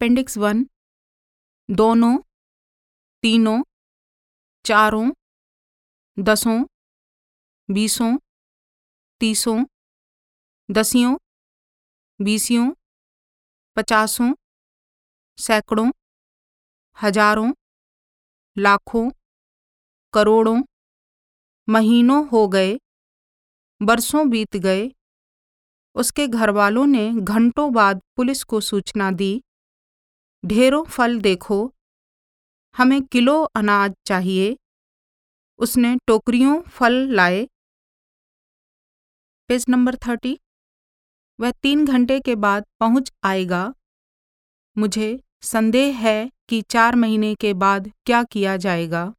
Appendix one, दोनों, तीनों, चारों, दसों, बीसों, तीसों, दसियों, बीसियों, पचासों, सैकड़ों, हज़ारों, लाखों, करोड़ों, महीनों हो गए, बरसों बीत गए। उसके घरवालों ने घंटों बाद पुलिस को सूचना दी ढेरों फल देखो। हमें किलो अनाज चाहिए। उसने टोकरियों फल लाए। Page number thirty. वह तीन घंटे के बाद पहुँच आएगा। मुझे संदेह है कि चार महीने के बाद क्या किया जाएगा।